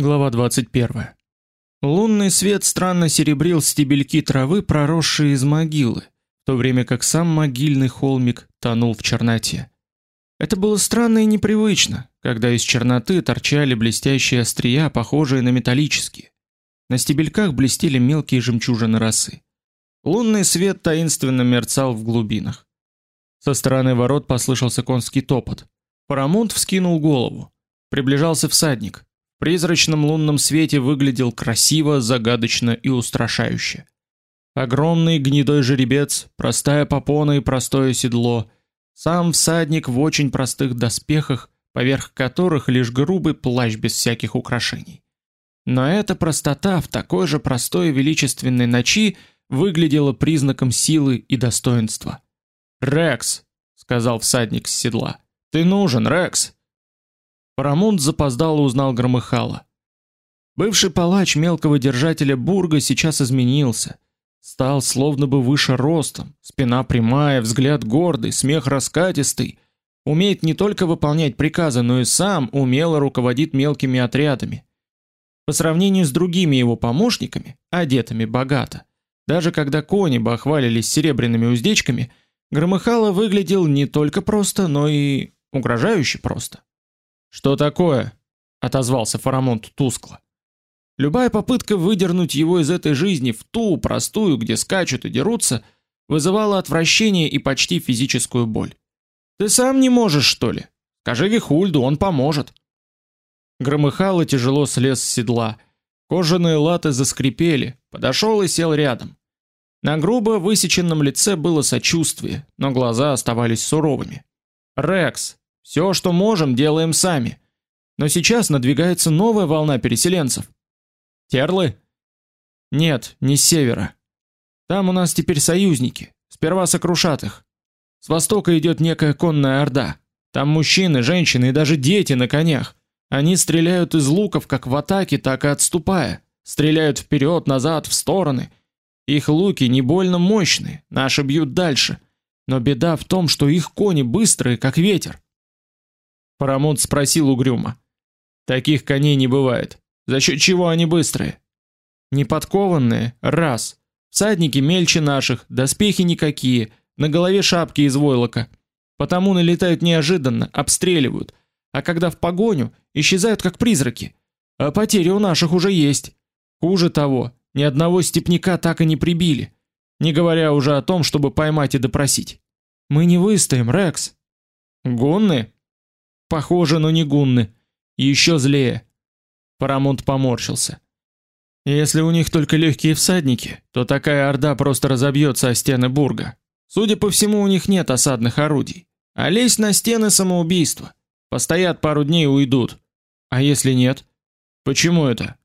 Глава 21. Лунный свет странно серебрил стебельки травы, проросшие из могилы, в то время как сам могильный холмик тонул в черноте. Это было странно и непривычно, когда из черноты торчали блестящие острия, похожие на металлические. На стебельках блестели мелкие жемчужины росы. Лунный свет таинственно мерцал в глубинах. Со стороны ворот послышался конский топот. Парамонт вскинул голову. Приближался всадник призрачном лунном свете выглядел красиво, загадочно и устрашающе. Огромный гнедой жеребец, простая попона и простое седло, сам всадник в очень простых доспехах, поверх которых лишь грубый плащ без всяких украшений. Но эта простота в такой же простой и величественной ночи выглядела признаком силы и достоинства. "Рекс", сказал всадник с седла. "Ты нужен, Рекс". Парамунд запоздало узнал Громыхала. Бывший палач мелкого держателя бурга сейчас изменился. Стал словно бы выше ростом, спина прямая, взгляд гордый, смех раскатистый. Умеет не только выполнять приказы, но и сам умело руководит мелкими отрядами. По сравнению с другими его помощниками, одетыми богато, даже когда кони бахвалились серебряными уздечками, Громыхало выглядел не только просто, но и угрожающе просто. Что такое? отозвался Фарамонт тускло. Любая попытка выдернуть его из этой жизни в ту простую, где скачут и дерутся, вызывала отвращение и почти физическую боль. Ты сам не можешь, что ли? Скажи Вихульду, он поможет. Громыхало тяжело слез с седла. Кожаные латы заскрипели, подошел и сел рядом. На грубо высеченном лице было сочувствие, но глаза оставались суровыми. Рекс, все, что можем, делаем сами. Но сейчас надвигается новая волна переселенцев. Терлы? Нет, не с севера. Там у нас теперь союзники. Сперва сокрушат их. С востока идет некая конная орда. Там мужчины, женщины и даже дети на конях. Они стреляют из луков как в атаке, так и отступая. Стреляют вперед, назад, в стороны. Их луки не больно мощные, наши бьют дальше. Но беда в том, что их кони быстрые, как ветер. Парамонт спросил угрюмо: "Таких коней не бывает. За счет чего они быстрые?" "Неподкованные, раз. Всадники мельче наших, доспехи никакие, на голове шапки из войлока. Потому налетают неожиданно, обстреливают, а когда в погоню, исчезают как призраки. А потери у наших уже есть. Хуже того, ни одного степняка так и не прибили, не говоря уже о том, чтобы поймать и допросить. Мы не выстоим, Рекс. Гонны Похоже, но не гунны. Еще злее. Парамонт поморщился. Если у них только легкие всадники, то такая орда просто разобьется о стены бурга. Судя по всему, у них нет осадных орудий. А лезть на стены самоубийство. Постоят пару дней и уйдут. А если нет? Почему это?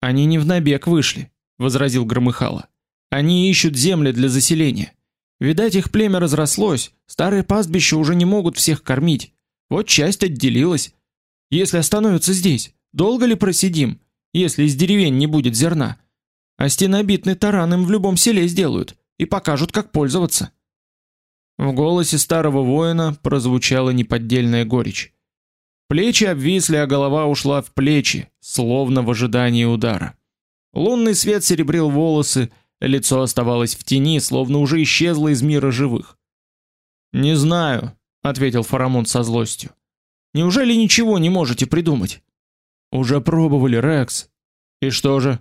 Они не в набег вышли, возразил Громыхало. Они ищут земли для заселения. Видать, их племя разрослось, старые пастбища уже не могут всех кормить. Вот часть отделилась. Если остановятся здесь, долго ли просидим, если из деревень не будет зерна? А стенобитный таран им в любом селе сделают и покажут, как пользоваться. В голосе старого воина прозвучала неподдельная горечь. Плечи обвисли, а голова ушла в плечи, словно в ожидании удара. Лунный свет серебрил волосы, лицо оставалось в тени, словно уже исчезло из мира живых. Не знаю, ответил Фарамон со злостью. Неужели ничего не можете придумать? Уже пробовали, Рекс. И что же?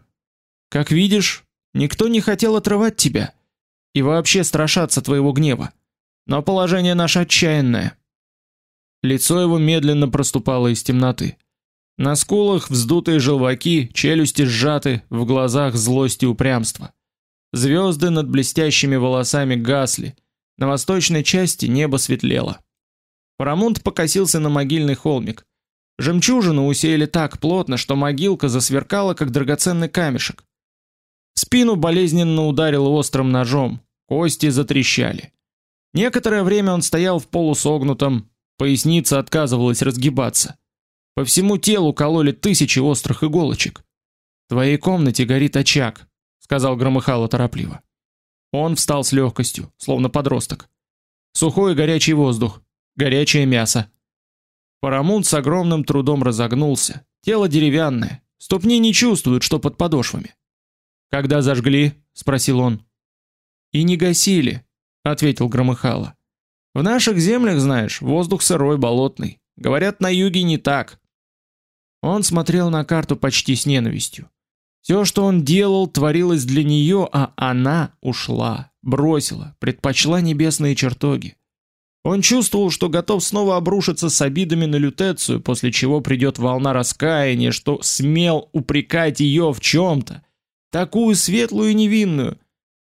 Как видишь, никто не хотел отрывать тебя и вообще страшаться твоего гнева. Но положение наше отчаянное. Лицо его медленно проступало из темноты. На скулах вздутые желваки, челюсти сжаты, в глазах злость и упрямство. Звезды над блестящими волосами гасли. На восточной части небо светлело. Парамонт покосился на могильный холмик. Жемчужину усеяли так плотно, что могилка засверкала как драгоценный камешек. Спину болезненно ударил острым ножом, кости затрещали. Некоторое время он стоял в полусогнутом, поясница отказывалась разгибаться. По всему телу кололи тысячи острых иголочек. В твоей комнате горит очаг, сказал Громыхало торопливо. Он встал с легкостью, словно подросток. Сухой и горячий воздух, горячее мясо. Парамунт с огромным трудом разогнулся. Тело деревянное, Ступни не чувствуют, что под подошвами. Когда зажгли? спросил он. И не гасили, ответил Громыхало. В наших землях, знаешь, воздух сырой, болотный. Говорят, на юге не так. Он смотрел на карту почти с ненавистью. Все, что он делал, творилось для нее, а она ушла, бросила, предпочла небесные чертоги. Он чувствовал, что готов снова обрушиться с обидами на Лютецию, после чего придет волна раскаяния, что смел упрекать ее в чем то такую светлую и невинную,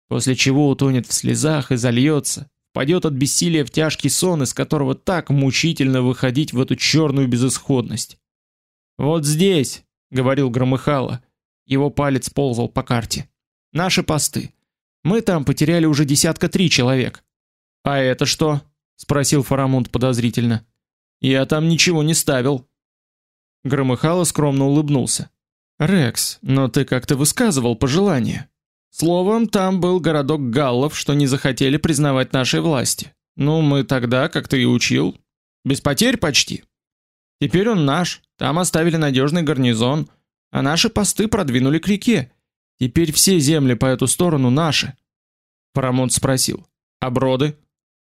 после чего утонет в слезах и зальется, падет от бессилия в тяжкий сон, из которого так мучительно выходить в эту черную безысходность. Вот здесь, говорил Громыхало, его палец ползал по карте. Наши посты. Мы там потеряли уже десятка три человек. А это что? Спросил Фарамунд подозрительно. Я там ничего не ставил. Громыхало скромно улыбнулся. Рекс, но ты как-то высказывал пожелание. Словом, там был городок галлов, что не захотели признавать нашей власти. Ну, мы тогда, как ты и учил, без потерь почти. Теперь он наш. Там оставили надежный гарнизон, а наши посты продвинули к реке. Теперь все земли по эту сторону наши. Парамонт спросил: "А броды?"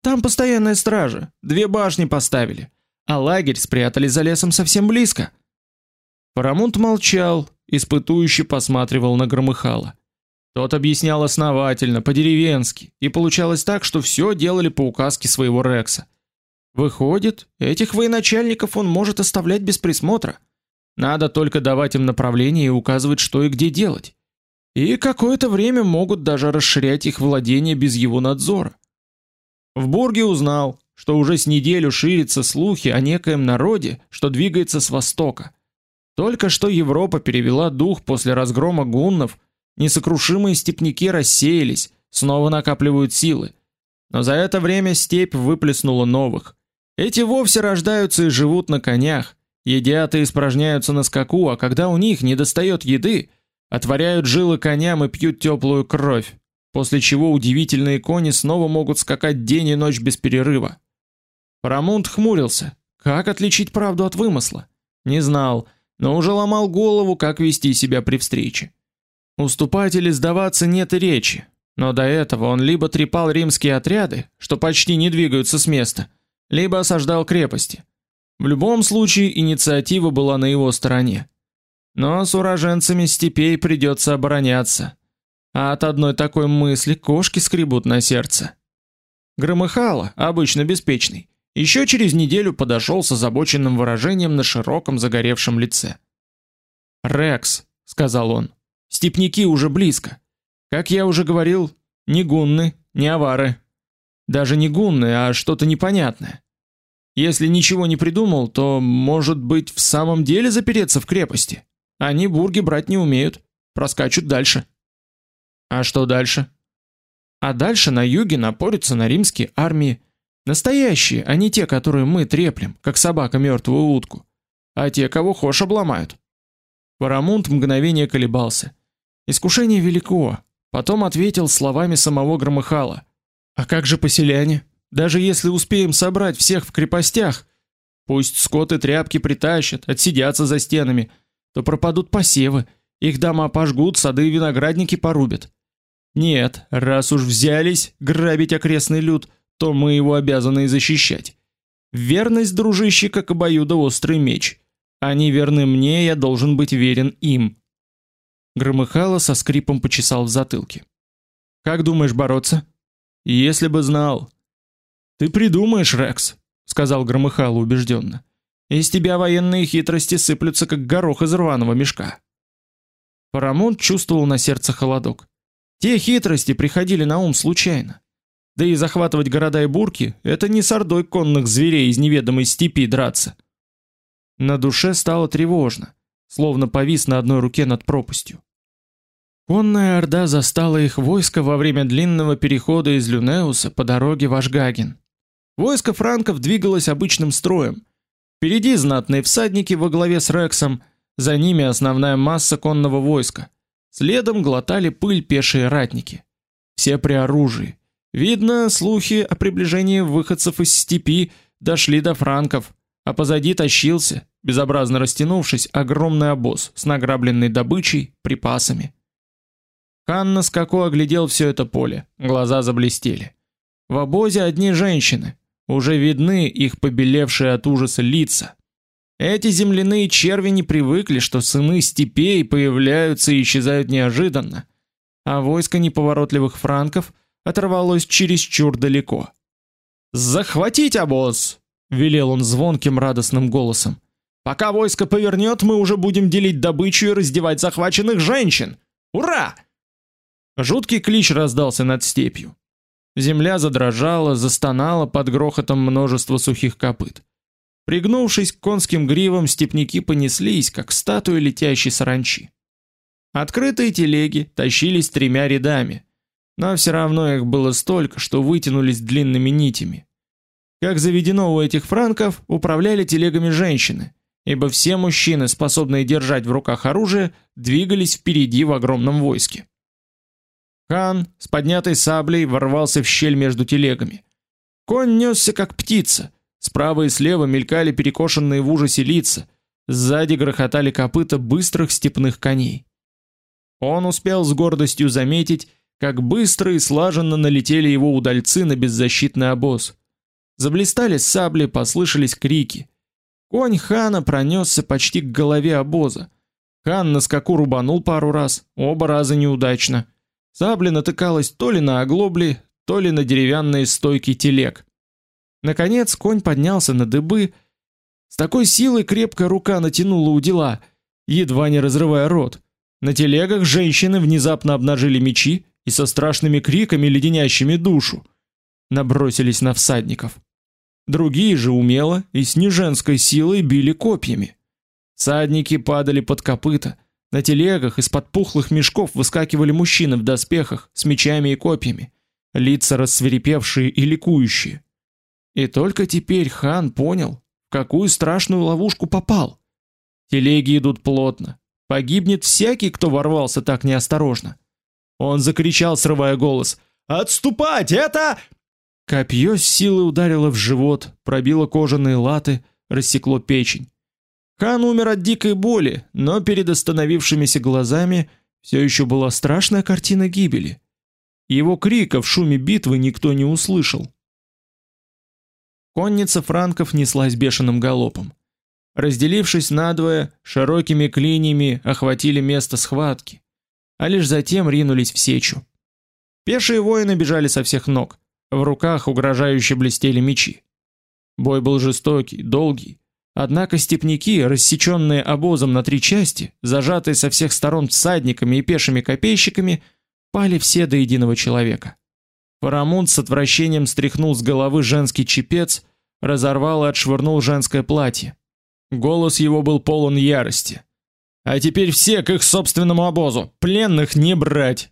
"Там постоянная стража, две башни поставили, а лагерь спрятали за лесом совсем близко". Парамонт молчал, испытующе посматривал на Громыхала. Тот объяснял основательно, по-деревенски, и получалось так, что все делали по указке своего Рекса. Выходит, этих военачальников он может оставлять без присмотра. Надо только давать им направление и указывать, что и где делать. И какое-то время могут даже расширять их владения без его надзора. В Бурге узнал, что уже с неделю ширятся слухи о некоем народе, что двигается с востока. Только что Европа перевела дух после разгрома гуннов, несокрушимые степняки рассеялись, снова накапливают силы. Но за это время степь выплеснула новых. Эти вовсе рождаются и живут на конях, едят и испражняются на скаку, а когда у них недостает еды, отворяют жилы коням и пьют теплую кровь, после чего удивительные кони снова могут скакать день и ночь без перерыва. Парамунд хмурился. Как отличить правду от вымысла? Не знал но уже ломал голову, как вести себя при встрече. Уступать или сдаваться нет и речи, но до этого он либо трепал римские отряды, что почти не двигаются с места, либо осаждал крепости. В любом случае инициатива была на его стороне. Но с уроженцами степей придется обороняться. А от одной такой мысли кошки скребут на сердце. Громыхало, обычно беспечный, еще через неделю подошел с озабоченным выражением на широком загоревшем лице. "Рекс", сказал он. "Степняки уже близко. Как я уже говорил, не гунны, не авары. Даже не гунны, а что-то непонятное. Если ничего не придумал, то, может быть, в самом деле запереться в крепости. Они бурги брать не умеют, проскачут дальше. А что дальше? А дальше на юге напорятся на римские армии. Настоящие, а не те, которые мы треплем, как собака мертвую утку, а те, кого хошь обломают. Парамунт мгновение колебался. Искушение велико, потом ответил словами самого Громыхала: "А как же поселяне? Даже если успеем собрать всех в крепостях, пусть скот и тряпки притащат, отсидятся за стенами, то пропадут посевы, их дома пожгут, сады и виноградники порубят. Нет, раз уж взялись грабить окрестный люд, то мы его обязаны и защищать. Верность, дружище, как обоюдоострый меч. Они верны мне, я должен быть верен им. Громыхало со скрипом почесал в затылке. Как думаешь бороться? Если бы знал. Ты придумаешь, Рекс, сказал Громыхало убежденно. Из тебя военные хитрости сыплются как горох из рваного мешка. Парамонт чувствовал на сердце холодок. Те хитрости приходили на ум случайно. Да и захватывать города и бурки это не с ордой конных зверей из неведомой степи драться. На душе стало тревожно, словно повис на одной руке над пропастью. Конная орда застала их войско во время длинного перехода из Люнеуса по дороге в Ашгаген. Войско франков двигалось обычным строем. Впереди знатные всадники во главе с Рексом, за ними основная масса конного войска. Следом глотали пыль пешие ратники. Все при оружии, Видно, слухи о приближении выходцев из степи дошли до франков, а позади тащился, безобразно растянувшись, огромный обоз с награбленной добычей, припасами. Хан на скаку оглядел все это поле, глаза заблестели. В обозе одни женщины, уже видны их побелевшие от ужаса лица. Эти земляные черви не привыкли, что сыны степей появляются и исчезают неожиданно, а войско неповоротливых франков оторвалось чересчур далеко. «Захватить обоз!» — велел он звонким радостным голосом. «Пока войско повернет, мы уже будем делить добычу и раздевать захваченных женщин! Ура!» Жуткий клич раздался над степью. Земля задрожала, застонала под грохотом множества сухих копыт. Пригнувшись к конским гривам, степняки понеслись, как статуи летящей саранчи. Открытые телеги тащились тремя рядами, но все равно их было столько, что вытянулись длинными нитями. Как заведено у этих франков, управляли телегами женщины, ибо все мужчины, способные держать в руках оружие, двигались впереди в огромном войске. Хан с поднятой саблей ворвался в щель между телегами. Конь несся как птица, Справа и слева мелькали перекошенные в ужасе лица, сзади грохотали копыта быстрых степных коней. Он успел с гордостью заметить, как быстро и слаженно налетели его удальцы на беззащитный обоз. Заблистали сабли, послышались крики. Конь хана пронесся почти к голове обоза. Хан на скаку рубанул пару раз, оба раза неудачно. Сабля натыкалась то ли на оглобли, то ли на деревянные стойки телег. Наконец конь поднялся на дыбы, с такой силой крепкая рука натянула удила, едва не разрывая рот. На телегах женщины внезапно обнажили мечи и со страшными криками, леденящими душу, набросились на всадников. Другие же умело и с неженской силой били копьями. Всадники падали под копыта, на телегах из-под пухлых мешков выскакивали мужчины в доспехах с мечами и копьями, лица рассверепевшие и ликующие. И только теперь хан понял, в какую страшную ловушку попал. Телеги идут плотно. Погибнет всякий, кто ворвался так неосторожно. Он закричал, срывая голос: "Отступать! Это Копье с силой ударило в живот, пробило кожаные латы, рассекло печень. Хан умер от дикой боли, но перед остановившимися глазами все еще была страшная картина гибели. Его крика в шуме битвы никто не услышал. Конница франков неслась бешеным галопом. Разделившись надвое, широкими клиньями охватили место схватки, а лишь затем ринулись в сечу. Пешие воины бежали со всех ног, в руках угрожающе блестели мечи. Бой был жестокий, долгий. Однако степняки, рассеченные обозом на три части, зажатые со всех сторон всадниками и пешими копейщиками, пали все до единого человека. Парамунд с отвращением стряхнул с головы женский чепец, разорвал и отшвырнул женское платье. Голос его был полон ярости. А теперь все к их собственному обозу, пленных не брать.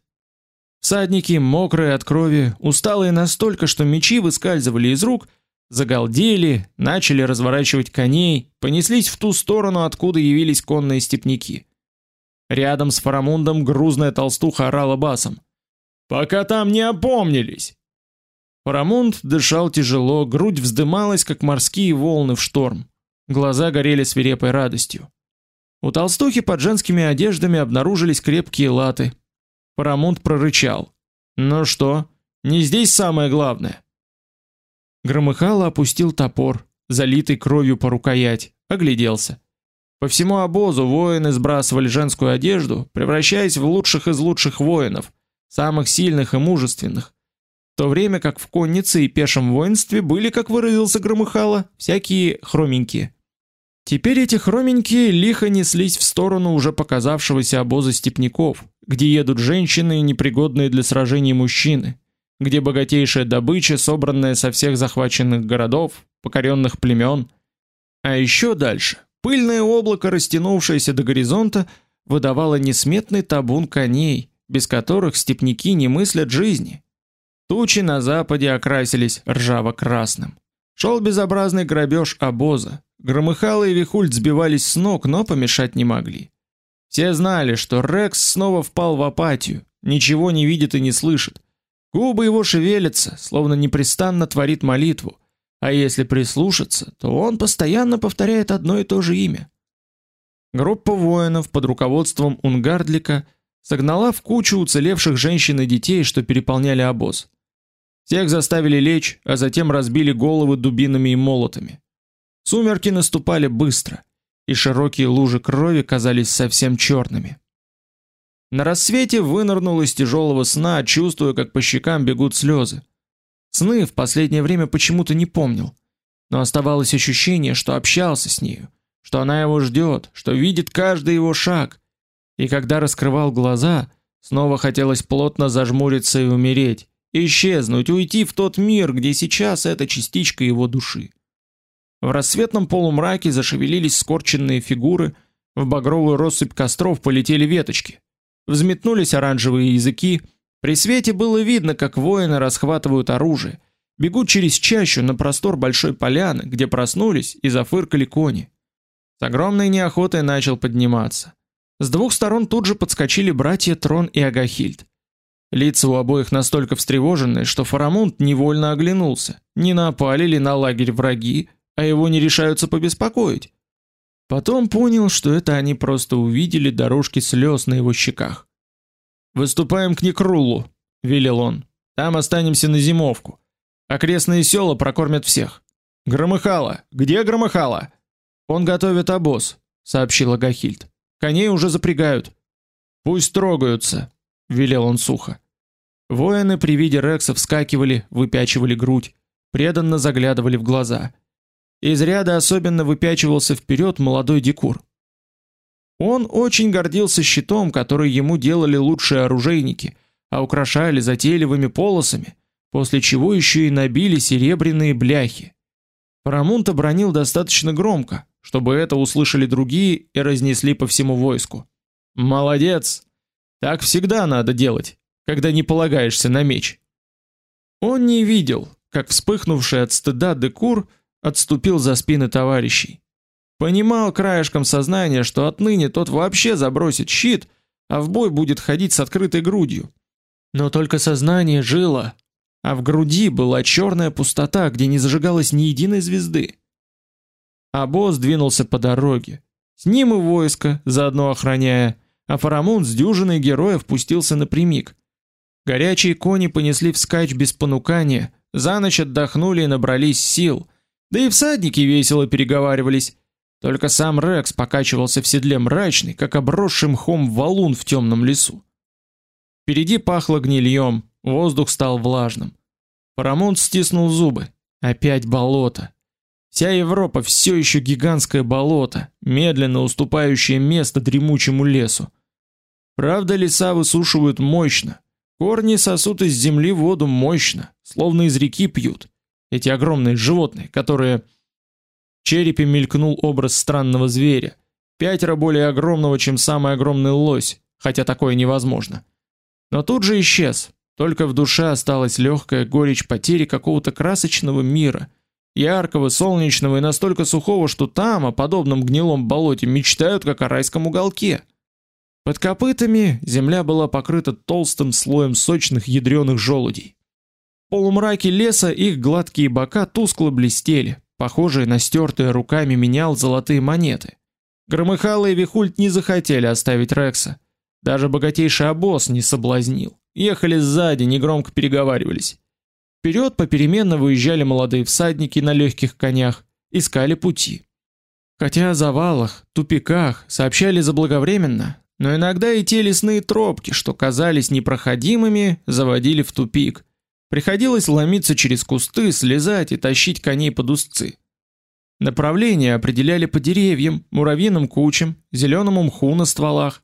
Всадники, мокрые от крови, усталые настолько, что мечи выскальзывали из рук, загалдели, начали разворачивать коней, понеслись в ту сторону, откуда явились конные степняки. Рядом с Фарамундом грузная толстуха орала басом: Пока там не опомнились. Парамунд дышал тяжело, грудь вздымалась, как морские волны в шторм. Глаза горели свирепой радостью. У толстухи под женскими одеждами обнаружились крепкие латы. Парамунд прорычал: "Ну что, не здесь самое главное?" Громыхало опустил топор, залитый кровью по рукоять, огляделся. По всему обозу воины сбрасывали женскую одежду, превращаясь в лучших из лучших воинов, самых сильных и мужественных, в то время как в коннице и пешем воинстве были, как выразился Громыхало, всякие хроменькие. Теперь эти хроменькие лихо неслись в сторону уже показавшегося обоза степняков, где едут женщины и непригодные для сражений мужчины, где богатейшая добыча, собранная со всех захваченных городов, покоренных племен. А еще дальше пыльное облако, растянувшееся до горизонта, выдавало несметный табун коней, без которых степняки не мыслят жизни. Тучи на западе окрасились ржаво-красным. Шел безобразный грабеж обоза. Громыхало и Вихульд сбивались с ног, но помешать не могли. Все знали, что Рекс снова впал в апатию, ничего не видит и не слышит. Губы его шевелятся, словно непрестанно творит молитву, а если прислушаться, то он постоянно повторяет одно и то же имя. Группа воинов под руководством Унгардлика согнала в кучу уцелевших женщин и детей, что переполняли обоз. Всех заставили лечь, а затем разбили головы дубинами и молотами. Сумерки наступали быстро, и широкие лужи крови казались совсем черными. На рассвете вынырнул из тяжелого сна, чувствуя, как по щекам бегут слезы. Сны в последнее время почему-то не помнил, но оставалось ощущение, что общался с нею, что она его ждет, что видит каждый его шаг. И когда раскрывал глаза, снова хотелось плотно зажмуриться и умереть, исчезнуть, уйти в тот мир, где сейчас эта частичка его души. В рассветном полумраке зашевелились скорченные фигуры, в багровую россыпь костров полетели веточки. Взметнулись оранжевые языки. При свете было видно, как воины расхватывают оружие, бегут через чащу на простор большой поляны, где проснулись и зафыркали кони. С огромной неохотой начал подниматься. С двух сторон тут же подскочили братья Трон и Агахильд. Лица у обоих настолько встревоженные, что Фарамунд невольно оглянулся. Не напали ли на лагерь враги, а его не решаются побеспокоить? Потом понял, что это они просто увидели дорожки слез на его щеках. Выступаем к Некрулу, велел он. Там останемся на зимовку. Окрестные села прокормят всех. Громыхало, где Громыхало? Он готовит обоз, сообщила Гахильд. Коней уже запрягают. Пусть трогаются, велел он сухо. Воины при виде Рекса вскакивали, выпячивали грудь, преданно заглядывали в глаза. Из ряда особенно выпячивался вперед молодой дикур. Он очень гордился щитом, который ему делали лучшие оружейники, а украшали затейливыми полосами, после чего еще и набили серебряные бляхи. Парамунт обронил достаточно громко, чтобы это услышали другие и разнесли по всему войску. Молодец. Так всегда надо делать когда не полагаешься на меч. Он не видел, как вспыхнувший от стыда Декур отступил за спины товарищей. Понимал краешком сознания, что отныне тот вообще забросит щит, а в бой будет ходить с открытой грудью. Но только сознание жило, а в груди была черная пустота, где не зажигалось ни единой звезды. А двинулся по дороге. С ним и войско, заодно охраняя, а Фарамунд с дюжиной героев пустился напрямик. Горячие кони понесли вскачь без понукания, за ночь отдохнули и набрались сил. Да и всадники весело переговаривались. Только сам Рекс покачивался в седле мрачный, как обросший мхом валун в темном лесу. Впереди пахло гнильем, воздух стал влажным. Парамонт стиснул зубы. Опять болото. Вся Европа все еще гигантское болото, медленно уступающее место дремучему лесу. Правда, леса высушивают мощно, Корни сосут из земли воду мощно, словно из реки пьют. Эти огромные животные, которые в черепе мелькнул образ странного зверя, пятеро более огромного, чем самый огромный лось, хотя такое невозможно. Но тут же исчез. Только в душе осталась легкая горечь потери какого-то красочного мира, яркого, солнечного и настолько сухого, что там о подобном гнилом болоте мечтают как о райском уголке. Под копытами земля была покрыта толстым слоем сочных ядреных желудей. В полумраке леса их гладкие бока тускло блестели, похожие на стертые руками менял золотые монеты. Громыхало и Вихульт не захотели оставить Рекса. Даже богатейший обоз не соблазнил. Ехали сзади, негромко переговаривались. Вперед попеременно выезжали молодые всадники на легких конях, искали пути. Хотя о завалах, тупиках сообщали заблаговременно, но иногда и те лесные тропки, что казались непроходимыми, заводили в тупик. Приходилось ломиться через кусты, слезать и тащить коней под узцы. Направление определяли по деревьям, муравьиным кучам, зеленому мху на стволах.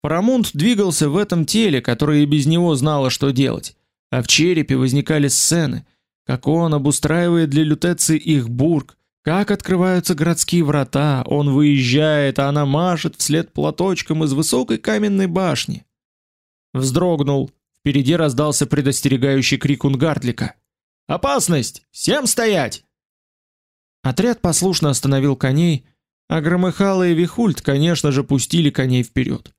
Парамунд двигался в этом теле, которое и без него знало, что делать, а в черепе возникали сцены, как он обустраивает для лютеции их бург, как открываются городские врата, он выезжает, а она машет вслед платочком из высокой каменной башни. Вздрогнул. Впереди раздался предостерегающий крик Унгардлика. «Опасность! Всем стоять!» Отряд послушно остановил коней, а Громыхало и Вихульт, конечно же, пустили коней вперед.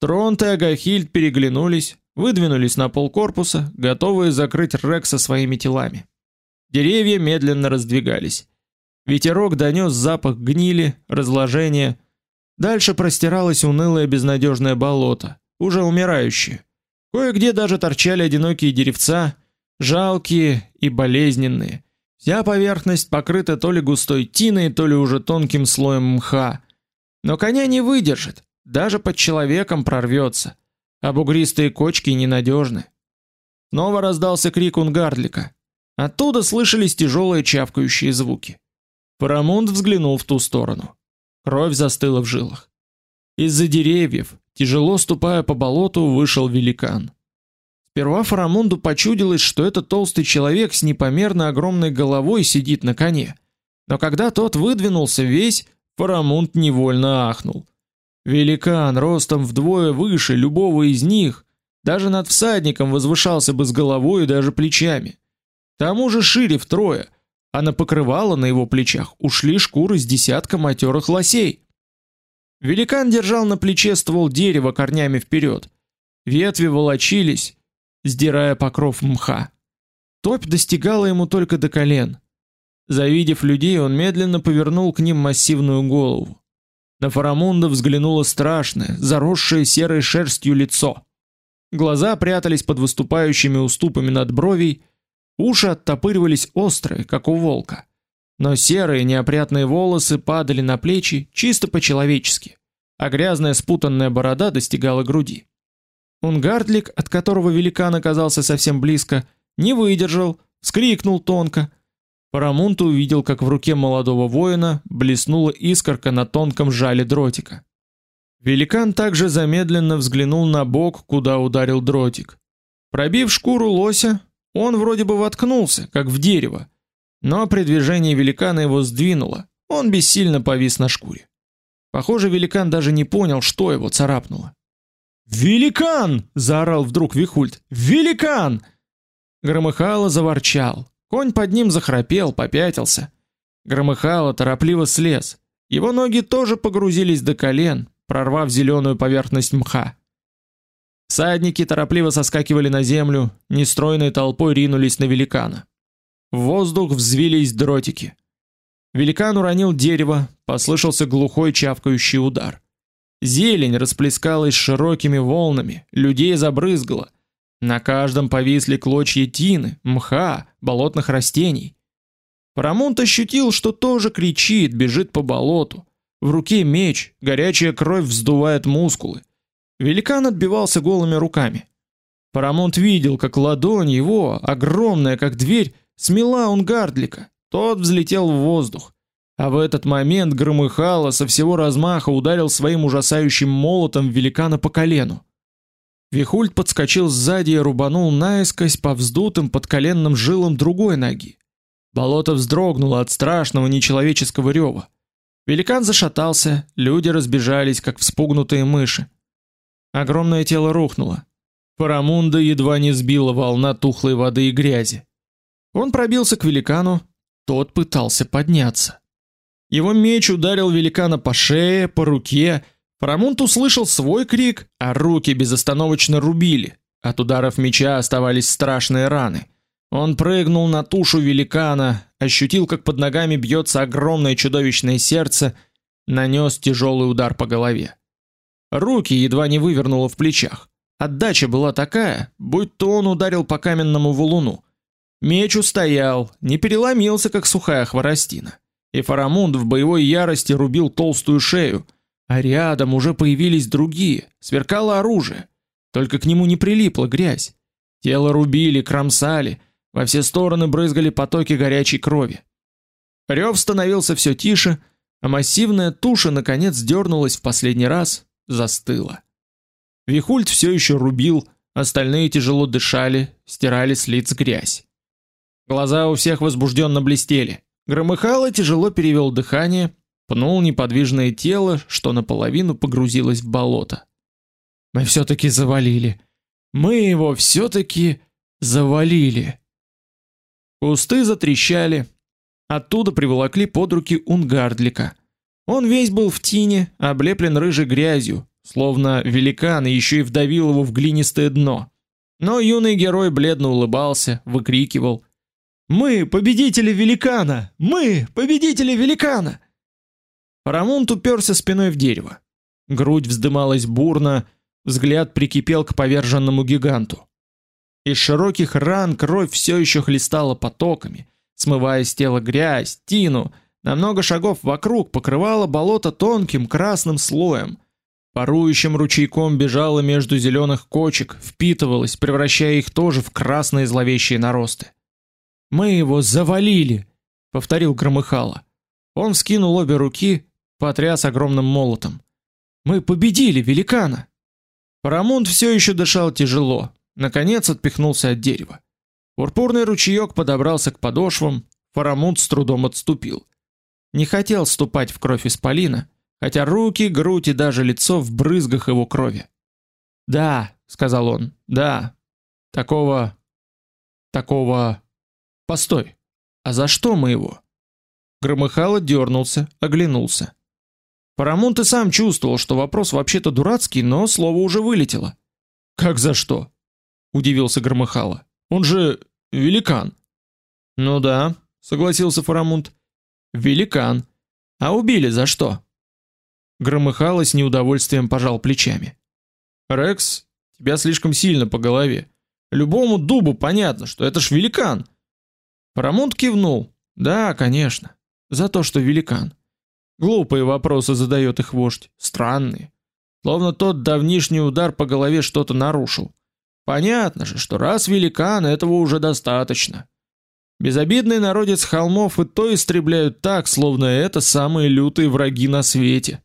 Тронт и Агахильд переглянулись, выдвинулись на пол корпуса, готовые закрыть Рекса своими телами. Деревья медленно раздвигались. Ветерок донес запах гнили, разложения. Дальше простиралось унылое безнадежное болото, уже умирающее. Кое-где даже торчали одинокие деревца, жалкие и болезненные. Вся поверхность покрыта то ли густой тиной, то ли уже тонким слоем мха. Но коня не выдержит, даже под человеком прорвется. А бугристые кочки ненадежны. Снова раздался крик Унгардлика. Оттуда слышались тяжелые чавкающие звуки. Парамунд взглянул в ту сторону. Кровь застыла в жилах. Из-за деревьев, тяжело ступая по болоту, вышел великан. Сперва Фарамунду почудилось, что это толстый человек с непомерно огромной головой сидит на коне. Но когда тот выдвинулся весь, Фарамунд невольно ахнул. Великан ростом вдвое выше любого из них, даже над всадником возвышался бы с головой и даже плечами. К тому же шире втрое, а на покрывало на его плечах ушли шкуры с десятка матерых лосей. Великан держал на плече ствол дерева корнями вперед. Ветви волочились, сдирая покров мха. Топь достигала ему только до колен. Завидев людей, он медленно повернул к ним массивную голову. На Фарамунда взглянуло страшное, заросшее серой шерстью лицо. Глаза прятались под выступающими уступами над бровей, уши оттопыривались острые, как у волка. Но серые неопрятные волосы падали на плечи чисто по-человечески, а грязная спутанная борода достигала груди. Унгардлик, от которого великан оказался совсем близко, не выдержал, скрикнул тонко — Парамунт увидел, как в руке молодого воина блеснула искорка на тонком жале дротика. Великан также замедленно взглянул на бок, куда ударил дротик. Пробив шкуру лося, он вроде бы воткнулся, как в дерево, но при движении великана его сдвинуло. Он бессильно повис на шкуре. Похоже, великан даже не понял, что его царапнуло. "Великан!" заорал вдруг Вихульд. "Великан!" Громыхало заворчал. Конь под ним захрапел, попятился. Громыхало торопливо слез. Его ноги тоже погрузились до колен, прорвав зеленую поверхность мха. Садники торопливо соскакивали на землю, нестройной толпой ринулись на великана. В воздух взвились дротики. Великан уронил дерево, послышался глухой чавкающий удар. Зелень расплескалась широкими волнами, людей забрызгала. На каждом повисли клочья тины, мха, болотных растений. Парамонт ощутил, что тоже кричит, бежит по болоту. В руке меч, горячая кровь вздувает мускулы. Великан отбивался голыми руками. Парамонт видел, как ладонь его, огромная как дверь, смела Унгардлика. Тот взлетел в воздух. А в этот момент громыхало со всего размаха ударил своим ужасающим молотом великана по колену. Вихульд подскочил сзади и рубанул наискось по вздутым подколенным жилам другой ноги. Болото вздрогнуло от страшного нечеловеческого рева. Великан зашатался, люди разбежались, как вспугнутые мыши. Огромное тело рухнуло. Парамунда едва не сбила волна тухлой воды и грязи. Он пробился к великану, тот пытался подняться. Его меч ударил великана по шее, по руке, Парамонт услышал свой крик, а руки безостановочно рубили. От ударов меча оставались страшные раны. Он прыгнул на тушу великана, ощутил, как под ногами бьется огромное чудовищное сердце, нанес тяжелый удар по голове. Руки едва не вывернуло в плечах. Отдача была такая, будто он ударил по каменному валуну. Меч устоял, не переломился, как сухая хворостина. И Фарамунд в боевой ярости рубил толстую шею, а рядом уже появились другие, сверкало оружие, только к нему не прилипла грязь. Тело рубили, кромсали, во все стороны брызгали потоки горячей крови. Рев становился все тише, а массивная туша наконец дернулась в последний раз, застыла. Вихульт все еще рубил, остальные тяжело дышали, стирали с лиц грязь. Глаза у всех возбужденно блестели. Громыхало тяжело перевел дыхание, пнул неподвижное тело, что наполовину погрузилось в болото. Мы все таки завалили. Мы его все таки завалили. Кусты затрещали. Оттуда приволокли под руки Унгардлика. Он весь был в тине, облеплен рыжей грязью, словно великан еще и вдавил его в глинистое дно. Но юный герой бледно улыбался, выкрикивал: Мы победители великана! Мы победители великана!» Парамонт уперся спиной в дерево. Грудь вздымалась бурно, взгляд прикипел к поверженному гиганту. Из широких ран кровь все еще хлестала потоками, смывая с тела грязь, тину, на много шагов вокруг покрывала болото тонким красным слоем. Парующим ручейком бежала между зеленых кочек, впитывалась, превращая их тоже в красные зловещие наросты. Мы его завалили, повторил Громыхало. Он вскинул обе руки, потряс огромным молотом. Мы победили великана. Парамонт все еще дышал тяжело, наконец отпихнулся от дерева. Пурпурный ручеек подобрался к подошвам, Парамонт с трудом отступил. Не хотел ступать в кровь исполина, хотя руки, грудь и даже лицо в брызгах его крови. "Да", сказал он. "Да. Такого такого Постой. А за что мы его? Громыхало дернулся, оглянулся. Парамонт и сам чувствовал, что вопрос вообще-то дурацкий, но слово уже вылетело. Как за что? удивился Громыхало. Он же великан. Ну да, согласился Парамонт. Великан. А убили за что? Громыхало с неудовольствием пожал плечами. Рекс, тебя слишком сильно по голове. Любому дубу понятно, что это ж великан. Парамонт кивнул. Да, конечно. За то, что великан. Глупые вопросы задает их вождь, странные. Словно тот давнишний удар по голове что-то нарушил. Понятно же, что раз великан, этого уже достаточно. Безобидный народец холмов и то истребляют так, словно это самые лютые враги на свете.